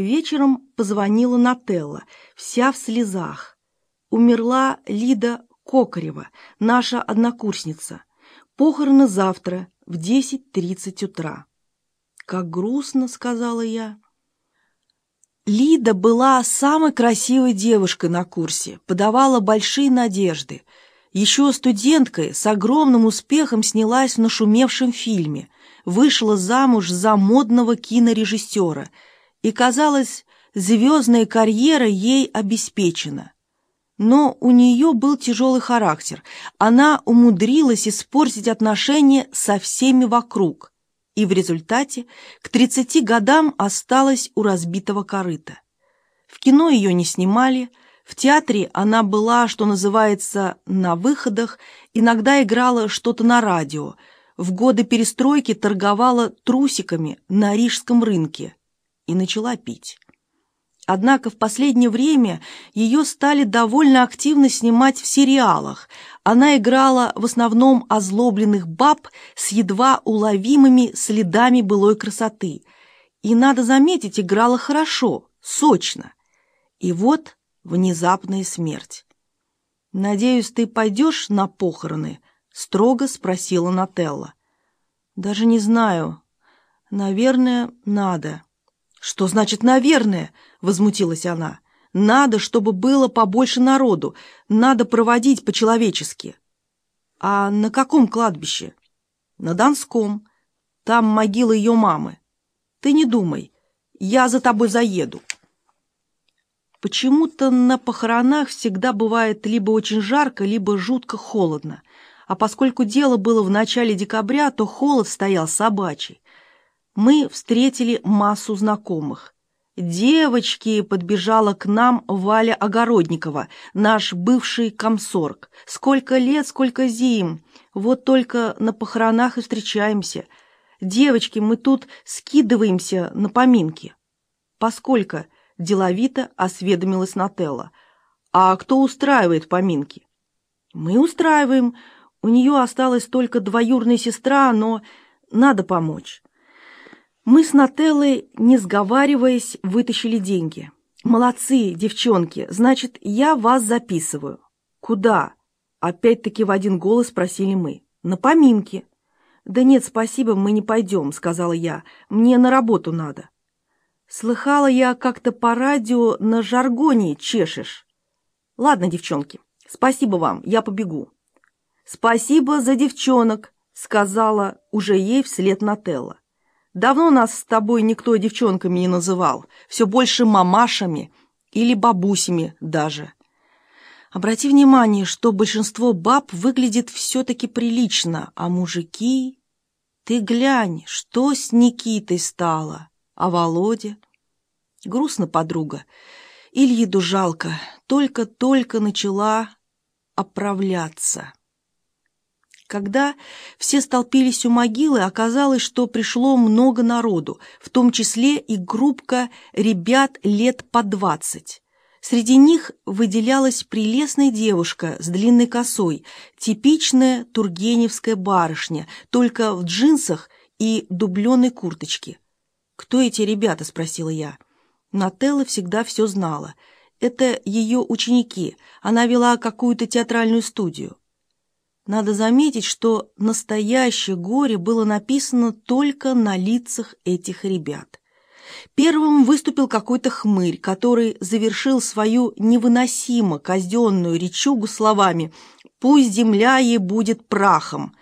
Вечером позвонила Нателла, вся в слезах. Умерла Лида Кокарева, наша однокурсница. Похороны завтра в 10.30 утра. «Как грустно», — сказала я. Лида была самой красивой девушкой на курсе, подавала большие надежды. Еще студенткой с огромным успехом снялась в нашумевшем фильме, вышла замуж за модного кинорежиссера — и, казалось, звездная карьера ей обеспечена. Но у нее был тяжелый характер. Она умудрилась испортить отношения со всеми вокруг. И в результате к 30 годам осталась у разбитого корыта. В кино ее не снимали, в театре она была, что называется, на выходах, иногда играла что-то на радио, в годы перестройки торговала трусиками на рижском рынке и начала пить. Однако в последнее время ее стали довольно активно снимать в сериалах. Она играла в основном озлобленных баб с едва уловимыми следами былой красоты. И, надо заметить, играла хорошо, сочно. И вот внезапная смерть. «Надеюсь, ты пойдешь на похороны?» — строго спросила Нателла. «Даже не знаю. Наверное, надо». «Что значит «наверное»?» — возмутилась она. «Надо, чтобы было побольше народу. Надо проводить по-человечески». «А на каком кладбище?» «На Донском. Там могила ее мамы. Ты не думай, я за тобой заеду». Почему-то на похоронах всегда бывает либо очень жарко, либо жутко холодно. А поскольку дело было в начале декабря, то холод стоял собачий мы встретили массу знакомых. «Девочки!» — подбежала к нам Валя Огородникова, наш бывший комсорг. «Сколько лет, сколько зим! Вот только на похоронах и встречаемся. Девочки, мы тут скидываемся на поминки». «Поскольку?» — деловито осведомилась Нателла. «А кто устраивает поминки?» «Мы устраиваем. У нее осталась только двоюрная сестра, но надо помочь». Мы с Нателлой, не сговариваясь, вытащили деньги. «Молодцы, девчонки, значит, я вас записываю». «Куда?» Опять-таки в один голос спросили мы. «На поминки». «Да нет, спасибо, мы не пойдем», — сказала я. «Мне на работу надо». Слыхала я как-то по радио на жаргоне чешешь. Ладно, девчонки, спасибо вам, я побегу. Спасибо за девчонок, сказала уже ей вслед Нателла. Давно нас с тобой никто девчонками не называл, все больше мамашами или бабусями даже. Обрати внимание, что большинство баб выглядит все-таки прилично, а мужики... Ты глянь, что с Никитой стало, а Володя... Грустно, подруга. Ильиду жалко, только-только начала оправляться. Когда все столпились у могилы, оказалось, что пришло много народу, в том числе и группка ребят лет по двадцать. Среди них выделялась прелестная девушка с длинной косой, типичная тургеневская барышня, только в джинсах и дубленой курточке. «Кто эти ребята?» — спросила я. Нателла всегда все знала. Это ее ученики, она вела какую-то театральную студию. Надо заметить, что настоящее горе было написано только на лицах этих ребят. Первым выступил какой-то хмырь, который завершил свою невыносимо казенную речугу словами «Пусть земля ей будет прахом»,